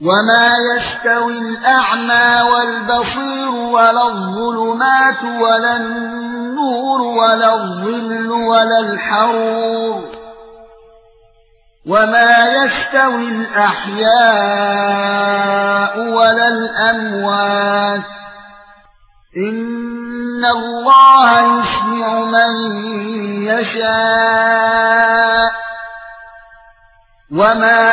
وما يستوي الاعمى والبصير ولا الظلمات ولا النور ولا الظل ولا الحرور وما يستوي الاحياء ولا الاموات ان الله يسمع من يشاء وما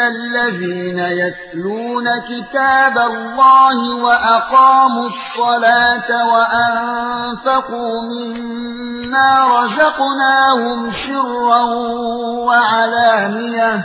ان الذين يتلون كتاب الله واقاموا الصلاه وانفقوا مما رزقناهم سرا وعلانيه